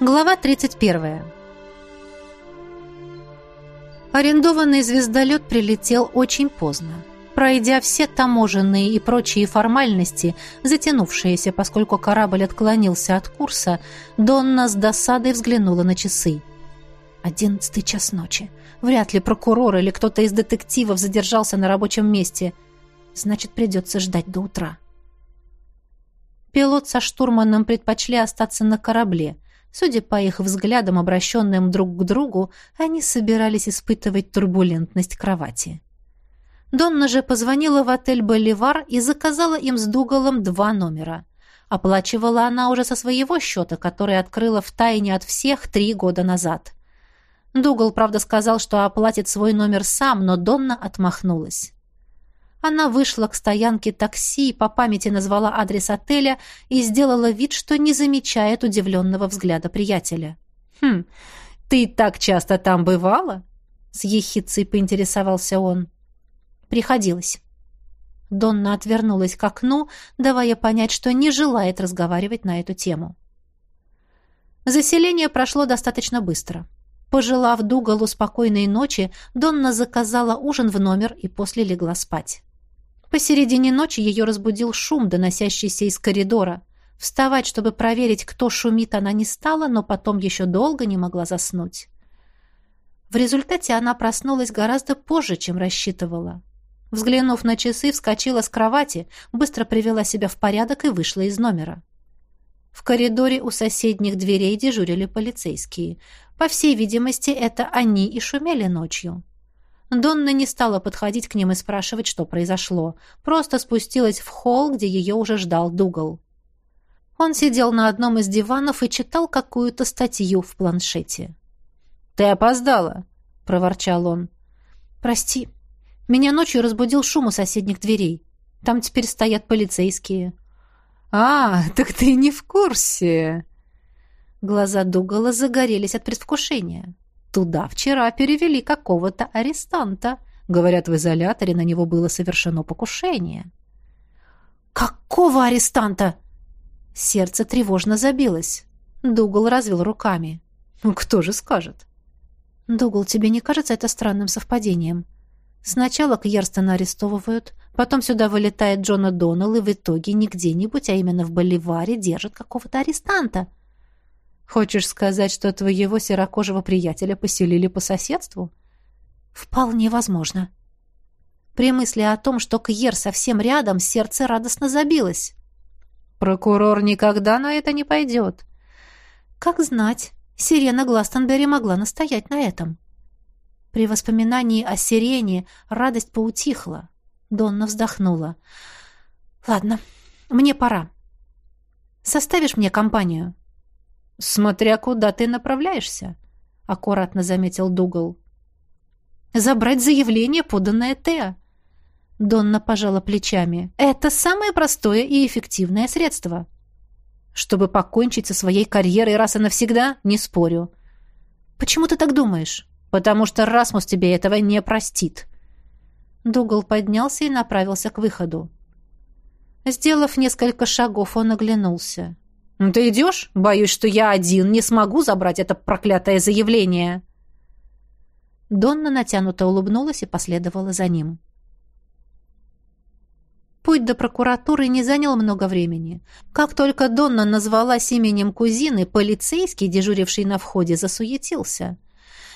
Глава 31. Арендованный звездолет прилетел очень поздно. Пройдя все таможенные и прочие формальности, затянувшиеся, поскольку корабль отклонился от курса, Донна с досадой взглянула на часы. Одиннадцатый час ночи. Вряд ли прокурор или кто-то из детективов задержался на рабочем месте. Значит, придется ждать до утра. Пилот со штурманом предпочли остаться на корабле – Судя по их взглядам, обращенным друг к другу, они собирались испытывать турбулентность кровати. Донна же позвонила в отель «Боливар» и заказала им с Дугалом два номера. Оплачивала она уже со своего счета, который открыла в тайне от всех три года назад. Дугал, правда, сказал, что оплатит свой номер сам, но Донна отмахнулась. Она вышла к стоянке такси, по памяти назвала адрес отеля и сделала вид, что не замечает удивленного взгляда приятеля. «Хм, ты так часто там бывала?» С ехицей поинтересовался он. «Приходилось». Донна отвернулась к окну, давая понять, что не желает разговаривать на эту тему. Заселение прошло достаточно быстро. Пожелав Дугалу спокойной ночи, Донна заказала ужин в номер и после легла спать. Посередине ночи ее разбудил шум, доносящийся из коридора. Вставать, чтобы проверить, кто шумит, она не стала, но потом еще долго не могла заснуть. В результате она проснулась гораздо позже, чем рассчитывала. Взглянув на часы, вскочила с кровати, быстро привела себя в порядок и вышла из номера. В коридоре у соседних дверей дежурили полицейские. По всей видимости, это они и шумели ночью. Донна не стала подходить к ним и спрашивать, что произошло. Просто спустилась в холл, где ее уже ждал Дугал. Он сидел на одном из диванов и читал какую-то статью в планшете. «Ты опоздала», — проворчал он. «Прости. Меня ночью разбудил шум у соседних дверей. Там теперь стоят полицейские». «А, так ты не в курсе!» Глаза Дугала загорелись от предвкушения. Туда вчера перевели какого-то арестанта. Говорят, в изоляторе на него было совершено покушение. «Какого арестанта?» Сердце тревожно забилось. Дугал развел руками. «Ну, «Кто же скажет?» «Дугал, тебе не кажется это странным совпадением? Сначала Кьерстона арестовывают, потом сюда вылетает Джона Доннелл, и в итоге не где-нибудь, а именно в Боливаре держат какого-то арестанта». Хочешь сказать, что твоего серокожего приятеля поселили по соседству? Вполне возможно. При мысли о том, что Кьер совсем рядом, сердце радостно забилось. Прокурор никогда на это не пойдет. Как знать, Сирена Гластонберри могла настоять на этом. При воспоминании о Сирене радость поутихла. Донна вздохнула. «Ладно, мне пора. Составишь мне компанию?» «Смотря куда ты направляешься», — аккуратно заметил Дугал. «Забрать заявление, поданное Теа». Донна пожала плечами. «Это самое простое и эффективное средство». «Чтобы покончить со своей карьерой раз и навсегда, не спорю». «Почему ты так думаешь?» «Потому что Расмус тебе этого не простит». Дугал поднялся и направился к выходу. Сделав несколько шагов, он оглянулся. «Ну ты идешь? Боюсь, что я один не смогу забрать это проклятое заявление». Донна натянуто улыбнулась и последовала за ним. Путь до прокуратуры не занял много времени. Как только Донна назвалась именем кузины, полицейский, дежуривший на входе, засуетился.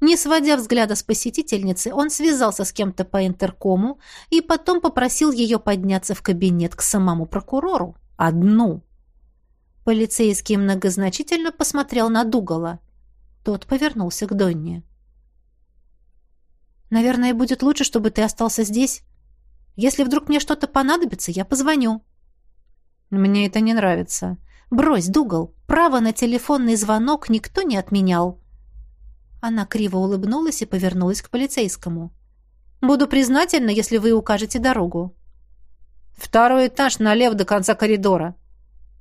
Не сводя взгляда с посетительницы, он связался с кем-то по интеркому и потом попросил ее подняться в кабинет к самому прокурору. Одну. Полицейский многозначительно посмотрел на Дугала. Тот повернулся к Донне. «Наверное, будет лучше, чтобы ты остался здесь. Если вдруг мне что-то понадобится, я позвоню». «Мне это не нравится». «Брось, Дугал, право на телефонный звонок никто не отменял». Она криво улыбнулась и повернулась к полицейскому. «Буду признательна, если вы укажете дорогу». «Второй этаж налево до конца коридора»,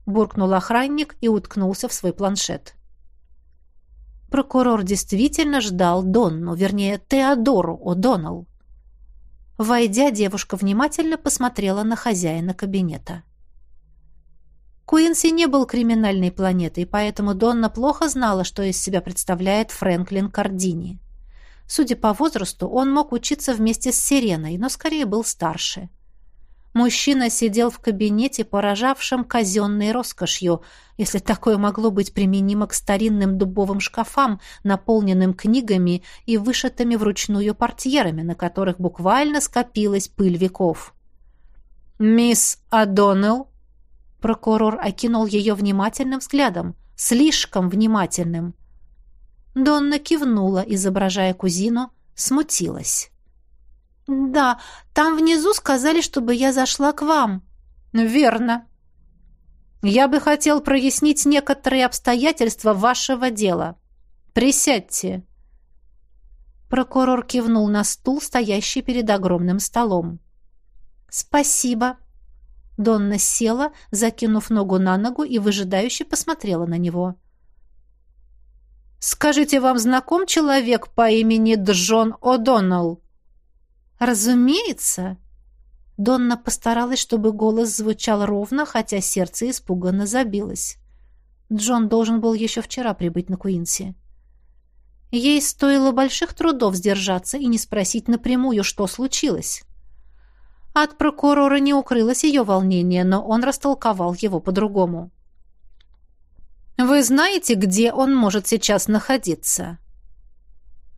буркнул охранник и уткнулся в свой планшет. Прокурор действительно ждал Донну, вернее, Теодору О'Доннелл. Войдя, девушка внимательно посмотрела на хозяина кабинета. Куинси не был криминальной планетой, поэтому Донна плохо знала, что из себя представляет Фрэнклин Кардини. Судя по возрасту, он мог учиться вместе с Сиреной, но скорее был старше. Мужчина сидел в кабинете, поражавшем казенной роскошью, если такое могло быть применимо к старинным дубовым шкафам, наполненным книгами и вышитыми вручную портьерами, на которых буквально скопилась пыль веков. «Мисс Адоннелл?» Прокурор окинул ее внимательным взглядом, слишком внимательным. Донна кивнула, изображая кузину, смутилась. «Да, там внизу сказали, чтобы я зашла к вам». «Верно. Я бы хотел прояснить некоторые обстоятельства вашего дела. Присядьте». Прокурор кивнул на стул, стоящий перед огромным столом. «Спасибо». Донна села, закинув ногу на ногу и выжидающе посмотрела на него. «Скажите, вам знаком человек по имени Джон О'Доннелл?» «Разумеется!» Донна постаралась, чтобы голос звучал ровно, хотя сердце испуганно забилось. Джон должен был еще вчера прибыть на Куинси. Ей стоило больших трудов сдержаться и не спросить напрямую, что случилось. От прокурора не укрылось ее волнение, но он растолковал его по-другому. «Вы знаете, где он может сейчас находиться?»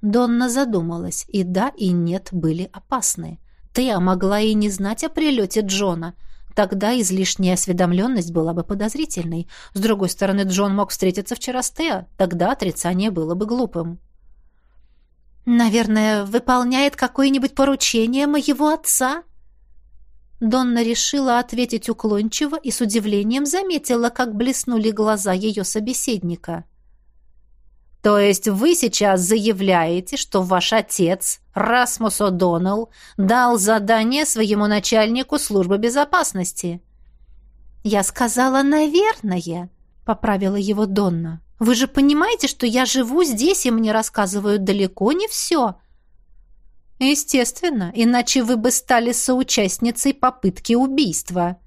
Донна задумалась, и да, и нет были опасны. Теа могла и не знать о прилете Джона. Тогда излишняя осведомленность была бы подозрительной. С другой стороны, Джон мог встретиться вчера с Теа. Тогда отрицание было бы глупым. «Наверное, выполняет какое-нибудь поручение моего отца?» Донна решила ответить уклончиво и с удивлением заметила, как блеснули глаза ее собеседника. — то есть вы сейчас заявляете, что ваш отец, Расмус О'Доннелл, дал задание своему начальнику службы безопасности? Я сказала, наверное, поправила его Донна. Вы же понимаете, что я живу здесь, и мне рассказывают далеко не все. Естественно, иначе вы бы стали соучастницей попытки убийства.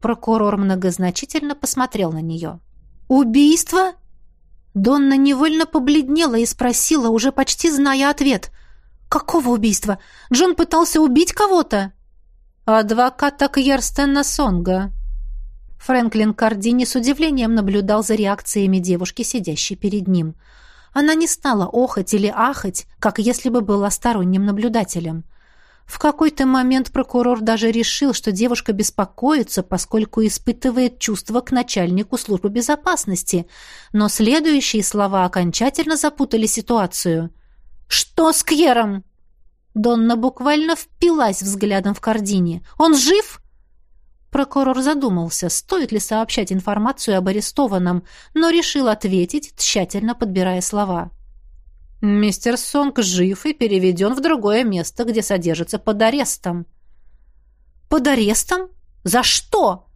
Прокурор многозначительно посмотрел на нее. «Убийство?» Донна невольно побледнела и спросила, уже почти зная ответ. «Какого убийства? Джон пытался убить кого-то?» «Адвоката Кьерстена Сонга». Фрэнклин Кардини с удивлением наблюдал за реакциями девушки, сидящей перед ним. Она не стала охать или ахать, как если бы была сторонним наблюдателем. В какой-то момент прокурор даже решил, что девушка беспокоится, поскольку испытывает чувство к начальнику службы безопасности, но следующие слова окончательно запутали ситуацию. «Что с Кьером?» Донна буквально впилась взглядом в Кардине. «Он жив?» Прокурор задумался, стоит ли сообщать информацию об арестованном, но решил ответить, тщательно подбирая слова. Мистер Сонг жив и переведен в другое место, где содержится под арестом. Под арестом? За что?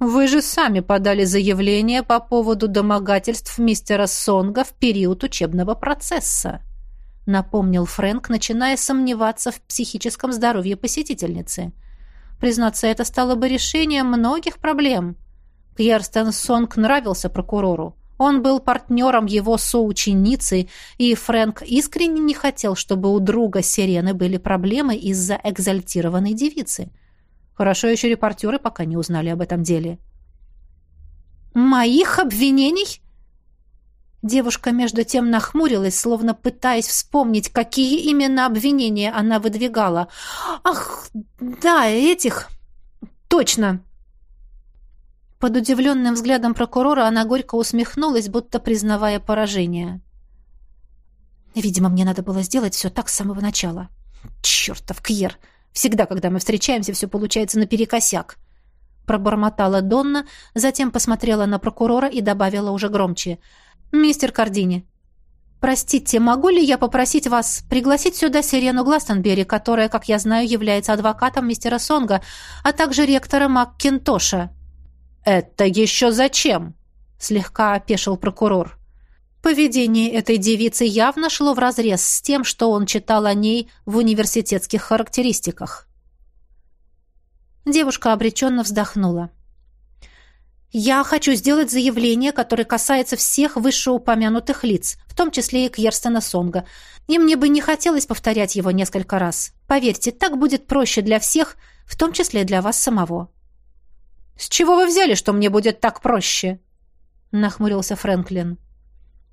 Вы же сами подали заявление по поводу домогательств мистера Сонга в период учебного процесса, напомнил Фрэнк, начиная сомневаться в психическом здоровье посетительницы. Признаться, это стало бы решением многих проблем. Кьерстен Сонг нравился прокурору. Он был партнером его соученицы, и Фрэнк искренне не хотел, чтобы у друга Сирены были проблемы из-за экзальтированной девицы. Хорошо еще репортеры пока не узнали об этом деле. «Моих обвинений?» Девушка между тем нахмурилась, словно пытаясь вспомнить, какие именно обвинения она выдвигала. «Ах, да, этих...» «Точно!» Под удивленным взглядом прокурора она горько усмехнулась, будто признавая поражение. «Видимо, мне надо было сделать все так с самого начала. Чертов Кьер! Всегда, когда мы встречаемся, все получается наперекосяк!» Пробормотала Донна, затем посмотрела на прокурора и добавила уже громче. «Мистер Кардини, простите, могу ли я попросить вас пригласить сюда Сирену Гластонбери, которая, как я знаю, является адвокатом мистера Сонга, а также ректора Маккинтоша?» «Это еще зачем?» — слегка опешил прокурор. Поведение этой девицы явно шло вразрез с тем, что он читал о ней в университетских характеристиках. Девушка обреченно вздохнула. Я хочу сделать заявление, которое касается всех вышеупомянутых лиц, в том числе и Кьерстена Сонга. И мне бы не хотелось повторять его несколько раз. Поверьте, так будет проще для всех, в том числе для вас самого. «С чего вы взяли, что мне будет так проще?» — нахмурился Фрэнклин.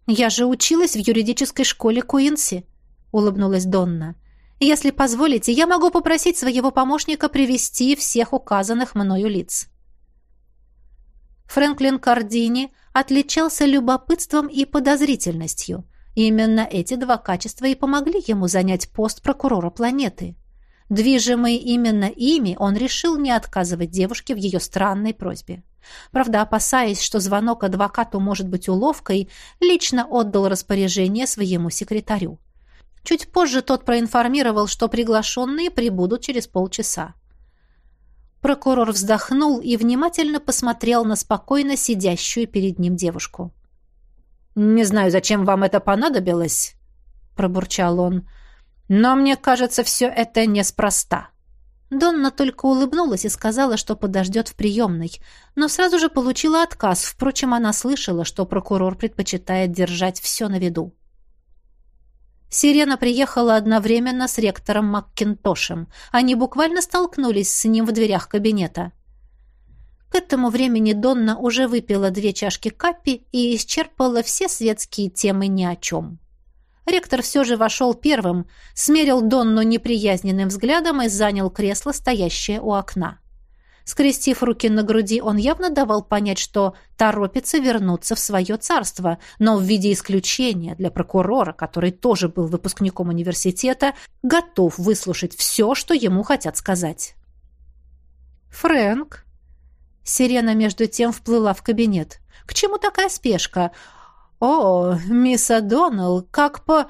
«Я же училась в юридической школе Куинси», — улыбнулась Донна. «Если позволите, я могу попросить своего помощника привести всех указанных мною лиц». Фрэнклин Кардини отличался любопытством и подозрительностью. Именно эти два качества и помогли ему занять пост прокурора планеты. Движимый именно ими, он решил не отказывать девушке в ее странной просьбе. Правда, опасаясь, что звонок адвокату может быть уловкой, лично отдал распоряжение своему секретарю. Чуть позже тот проинформировал, что приглашенные прибудут через полчаса. Прокурор вздохнул и внимательно посмотрел на спокойно сидящую перед ним девушку. «Не знаю, зачем вам это понадобилось», — пробурчал он, — «но мне кажется, все это неспроста». Донна только улыбнулась и сказала, что подождет в приемной, но сразу же получила отказ. Впрочем, она слышала, что прокурор предпочитает держать все на виду. Сирена приехала одновременно с ректором Маккинтошем. Они буквально столкнулись с ним в дверях кабинета. К этому времени Донна уже выпила две чашки капи и исчерпала все светские темы ни о чем. Ректор все же вошел первым, смерил Донну неприязненным взглядом и занял кресло, стоящее у окна. Скрестив руки на груди, он явно давал понять, что торопится вернуться в свое царство, но в виде исключения для прокурора, который тоже был выпускником университета, готов выслушать все, что ему хотят сказать. «Фрэнк?» Сирена между тем вплыла в кабинет. «К чему такая спешка?» «О, мисс Адоннелл, как по...»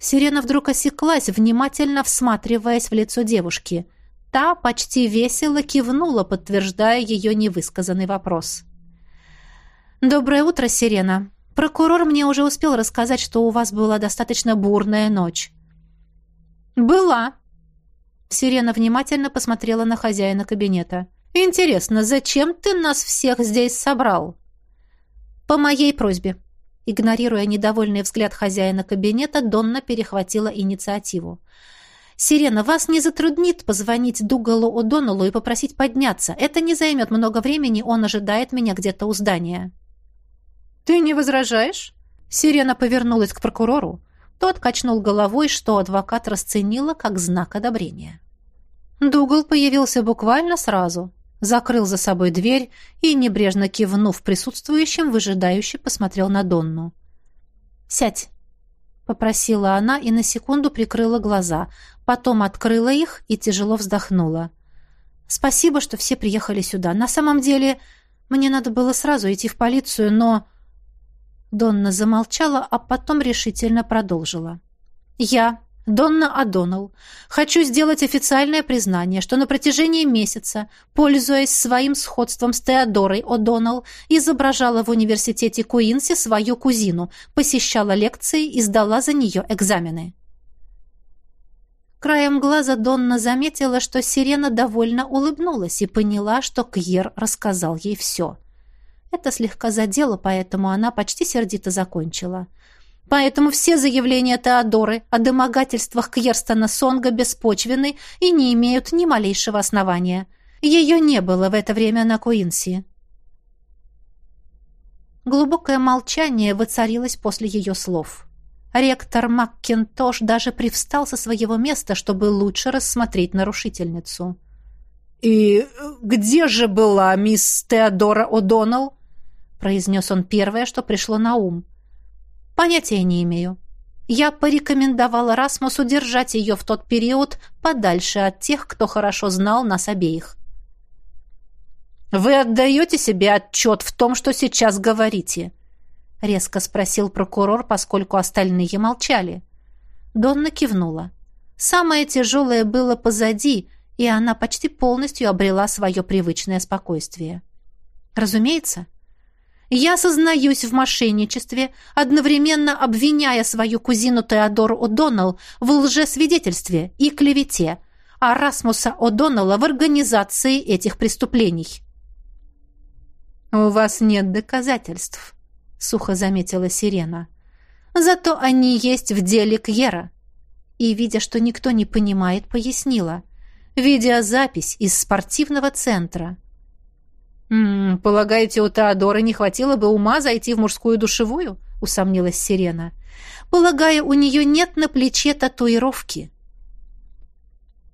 Сирена вдруг осеклась, внимательно всматриваясь в лицо девушки. Та почти весело кивнула, подтверждая ее невысказанный вопрос. «Доброе утро, Сирена. Прокурор мне уже успел рассказать, что у вас была достаточно бурная ночь». «Была». Сирена внимательно посмотрела на хозяина кабинета. «Интересно, зачем ты нас всех здесь собрал?» «По моей просьбе». Игнорируя недовольный взгляд хозяина кабинета, Донна перехватила инициативу. «Сирена, вас не затруднит позвонить Дугалу О'Доннеллу и попросить подняться. Это не займет много времени, он ожидает меня где-то у здания». «Ты не возражаешь?» Сирена повернулась к прокурору. Тот качнул головой, что адвокат расценила как знак одобрения. Дугал появился буквально сразу, закрыл за собой дверь и, небрежно кивнув присутствующим, выжидающе посмотрел на Донну. «Сядь», — попросила она и на секунду прикрыла глаза, потом открыла их и тяжело вздохнула. «Спасибо, что все приехали сюда. На самом деле, мне надо было сразу идти в полицию, но...» Донна замолчала, а потом решительно продолжила. «Я, Донна Адоналл, хочу сделать официальное признание, что на протяжении месяца, пользуясь своим сходством с Теодорой О'Доннелл, изображала в университете Куинси свою кузину, посещала лекции и сдала за нее экзамены. Краем глаза Донна заметила, что Сирена довольно улыбнулась и поняла, что Кьер рассказал ей все. Это слегка задело, поэтому она почти сердито закончила — Поэтому все заявления Теодоры о домогательствах Кьерстона Сонга беспочвены и не имеют ни малейшего основания. Ее не было в это время на Куинси. Глубокое молчание воцарилось после ее слов. Ректор Маккинтош даже привстал со своего места, чтобы лучше рассмотреть нарушительницу. «И где же была мисс Теодора О'Доннелл?» произнес он первое, что пришло на ум. Понятия не имею. Я порекомендовала Расмусу держать ее в тот период подальше от тех, кто хорошо знал нас обеих. «Вы отдаете себе отчет в том, что сейчас говорите?» — резко спросил прокурор, поскольку остальные молчали. Донна кивнула. Самое тяжелое было позади, и она почти полностью обрела свое привычное спокойствие. Разумеется, я сознаюсь в мошенничестве, одновременно обвиняя свою кузину Теодору О'Доннелл в лжесвидетельстве и клевете, а Расмуса О'Доннелла в организации этих преступлений. «У вас нет доказательств», — сухо заметила Сирена. «Зато они есть в деле Кьера». И, видя, что никто не понимает, пояснила. «Видеозапись из спортивного центра». «М -м, «Полагаете, у Теодора не хватило бы ума зайти в мужскую душевую?» — усомнилась Сирена. «Полагаю, у нее нет на плече татуировки».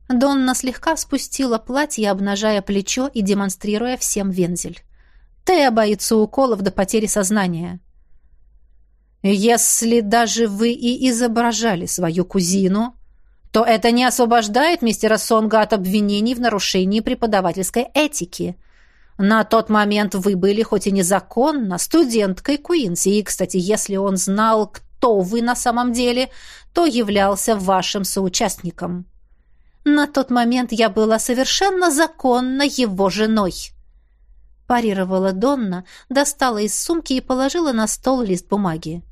Донна слегка спустила платье, обнажая плечо и демонстрируя всем вензель. Тея боится уколов до потери сознания. «Если даже вы и изображали свою кузину, то это не освобождает мистера Сонга от обвинений в нарушении преподавательской этики. На тот момент вы были, хоть и незаконно, студенткой Куинси, и, кстати, если он знал, кто вы на самом деле, то являлся вашим соучастником. На тот момент я была совершенно законно его женой» парировала Донна, достала из сумки и положила на стол лист бумаги.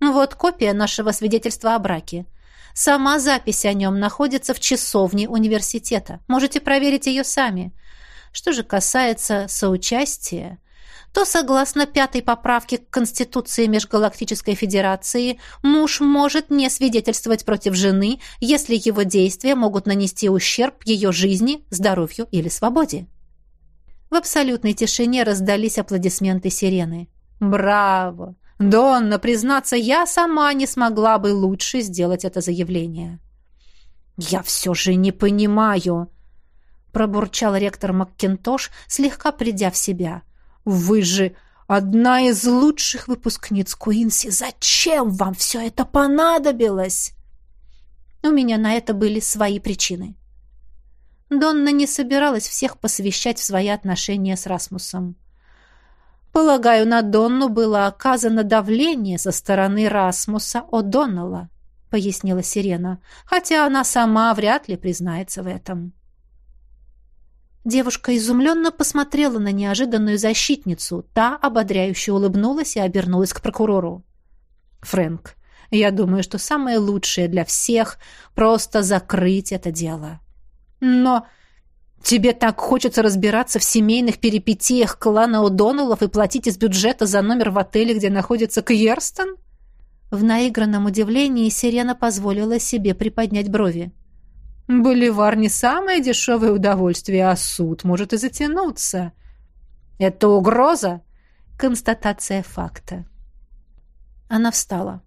Вот копия нашего свидетельства о браке. Сама запись о нем находится в часовне университета. Можете проверить ее сами. Что же касается соучастия, то, согласно пятой поправке к Конституции Межгалактической Федерации, муж может не свидетельствовать против жены, если его действия могут нанести ущерб ее жизни, здоровью или свободе. В абсолютной тишине раздались аплодисменты сирены. «Браво! Донна, признаться, я сама не смогла бы лучше сделать это заявление». «Я все же не понимаю», — пробурчал ректор Маккинтош, слегка придя в себя. «Вы же одна из лучших выпускниц Куинси. Зачем вам все это понадобилось?» У меня на это были свои причины. Донна не собиралась всех посвящать в свои отношения с Расмусом. Полагаю, на Донну было оказано давление со стороны Расмуса О'Доннелла, пояснила Сирена, хотя она сама вряд ли признается в этом. Девушка изумленно посмотрела на неожиданную защитницу. Та ободряюще улыбнулась и обернулась к прокурору. «Фрэнк, я думаю, что самое лучшее для всех — просто закрыть это дело. Но тебе так хочется разбираться в семейных перипетиях клана О'Доннеллов и платить из бюджета за номер в отеле, где находится Кьерстон? В наигранном удивлении Сирена позволила себе приподнять брови. Боливар не самое дешевое удовольствие, а суд может и затянуться. Это угроза? Констатация факта. Она встала.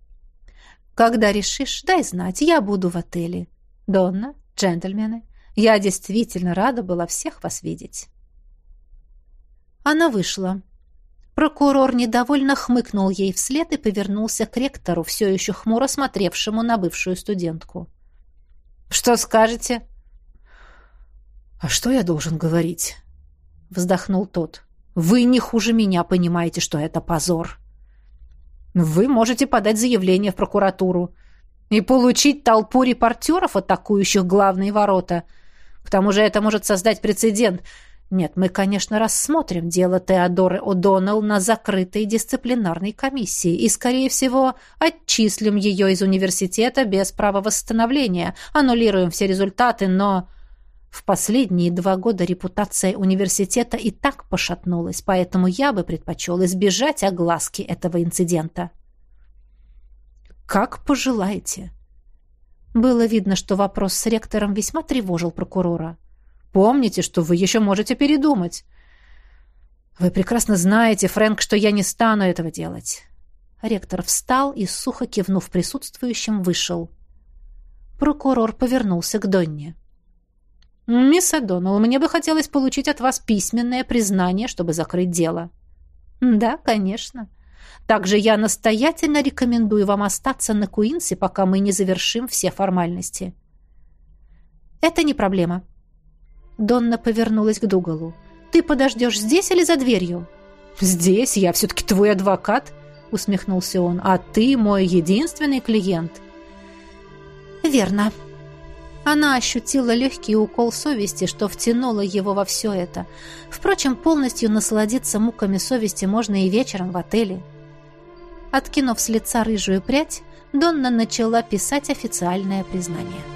Когда решишь, дай знать, я буду в отеле. Донна, джентльмены, я действительно рада была всех вас видеть. Она вышла. Прокурор недовольно хмыкнул ей вслед и повернулся к ректору, все еще хмуро смотревшему на бывшую студентку. «Что скажете?» «А что я должен говорить?» — вздохнул тот. «Вы не хуже меня понимаете, что это позор. Вы можете подать заявление в прокуратуру и получить толпу репортеров, атакующих главные ворота — к тому же это может создать прецедент. Нет, мы, конечно, рассмотрим дело Теодоры О'Доннелл на закрытой дисциплинарной комиссии и, скорее всего, отчислим ее из университета без права восстановления, аннулируем все результаты, но... В последние два года репутация университета и так пошатнулась, поэтому я бы предпочел избежать огласки этого инцидента. «Как пожелаете», было видно, что вопрос с ректором весьма тревожил прокурора. «Помните, что вы еще можете передумать». «Вы прекрасно знаете, Фрэнк, что я не стану этого делать». Ректор встал и, сухо кивнув присутствующим, вышел. Прокурор повернулся к Донне. «Мисс Адоннелл, мне бы хотелось получить от вас письменное признание, чтобы закрыть дело». «Да, конечно. Также я настоятельно рекомендую вам остаться на Куинсе, пока мы не завершим все формальности. Это не проблема. Донна повернулась к Дугалу. Ты подождешь здесь или за дверью? Здесь я все-таки твой адвокат, усмехнулся он. А ты мой единственный клиент. Верно. Она ощутила легкий укол совести, что втянуло его во все это. Впрочем, полностью насладиться муками совести можно и вечером в отеле. Откинув с лица рыжую прядь, Донна начала писать официальное признание.